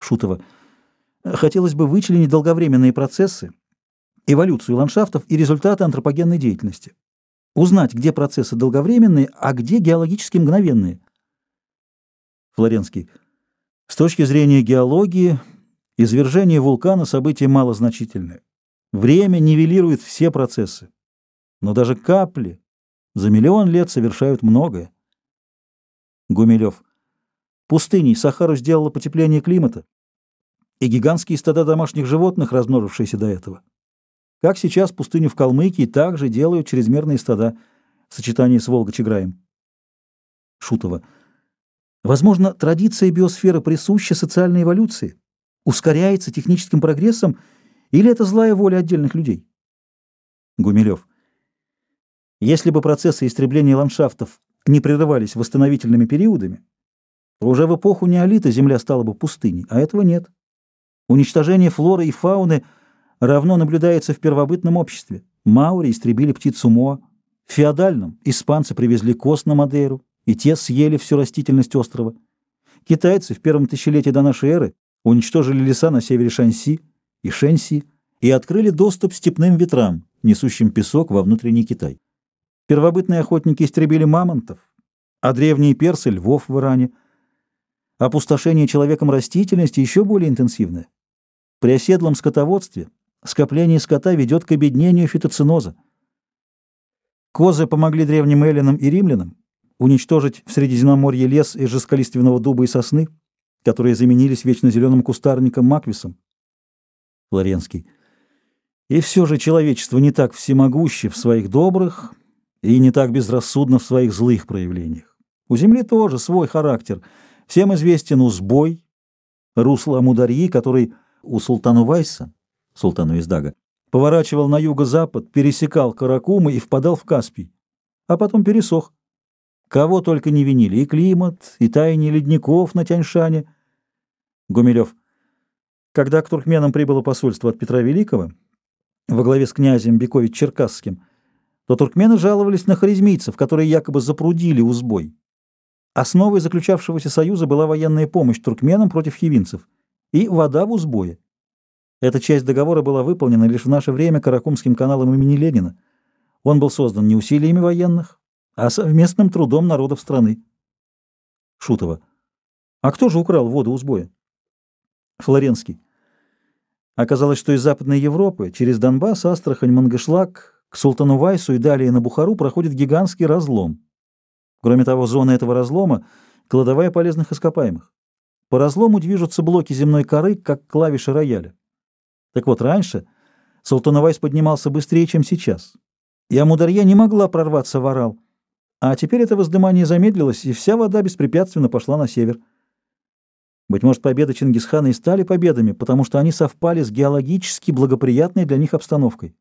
Шутова. Хотелось бы вычленить долговременные процессы, эволюцию ландшафтов и результаты антропогенной деятельности. Узнать, где процессы долговременные, а где геологически мгновенные. Флоренский. С точки зрения геологии, извержение вулкана – событие малозначительное. Время нивелирует все процессы. Но даже капли за миллион лет совершают многое. Гумилев. Пустыней Сахара сделала потепление климата и гигантские стада домашних животных, размножившиеся до этого. Как сейчас пустыню в Калмыкии также делают чрезмерные стада в сочетании с Волгочеграем. Шутова. Возможно, традиция биосферы присуща социальной эволюции, ускоряется техническим прогрессом, или это злая воля отдельных людей? Гумилев. Если бы процессы истребления ландшафтов не прерывались восстановительными периодами, уже в эпоху неолита Земля стала бы пустыней, а этого нет. Уничтожение флоры и фауны равно наблюдается в первобытном обществе. Маури истребили птицу Моа. В феодальном испанцы привезли коз на Мадейру, и те съели всю растительность острова. Китайцы в первом тысячелетии до нашей эры уничтожили леса на севере Шанси и Шэньси и открыли доступ степным ветрам, несущим песок во внутренний Китай. Первобытные охотники истребили мамонтов, а древние персы — львов в Иране. Опустошение человеком растительности еще более интенсивное. При оседлом скотоводстве скопление скота ведет к обеднению фитоциноза. Козы помогли древним эллинам и римлянам уничтожить в Средиземноморье лес из жесколиственного дуба и сосны, которые заменились вечно зеленым кустарником маквисом. Флоренский. И все же человечество не так всемогуще в своих добрых и не так безрассудно в своих злых проявлениях. У Земли тоже свой характер. Всем известен узбой, русло Амударьи, который у султана Вайса, султану Издага, поворачивал на юго-запад, пересекал Каракумы и впадал в Каспий, а потом пересох. Кого только не винили, и климат, и таяние ледников на Тяньшане. Гумилев. Когда к туркменам прибыло посольство от Петра Великого, во главе с князем Бекович-Черкасским, то туркмены жаловались на харизмийцев, которые якобы запрудили узбой. Основой заключавшегося союза была военная помощь туркменам против хивинцев и вода в узбое. Эта часть договора была выполнена лишь в наше время Каракумским каналом имени Ленина. Он был создан не усилиями военных, а совместным трудом народов страны. Шутова. А кто же украл воду узбоя? Флоренский. Оказалось, что из Западной Европы через Донбасс, Астрахань, Мангышлак к Султану Вайсу и далее на Бухару проходит гигантский разлом. Кроме того, зона этого разлома — кладовая полезных ископаемых. По разлому движутся блоки земной коры, как клавиши рояля. Так вот, раньше Султан-Вайс поднимался быстрее, чем сейчас. И Амударья не могла прорваться в Орал. А теперь это воздымание замедлилось, и вся вода беспрепятственно пошла на север. Быть может, победы Чингисхана и стали победами, потому что они совпали с геологически благоприятной для них обстановкой.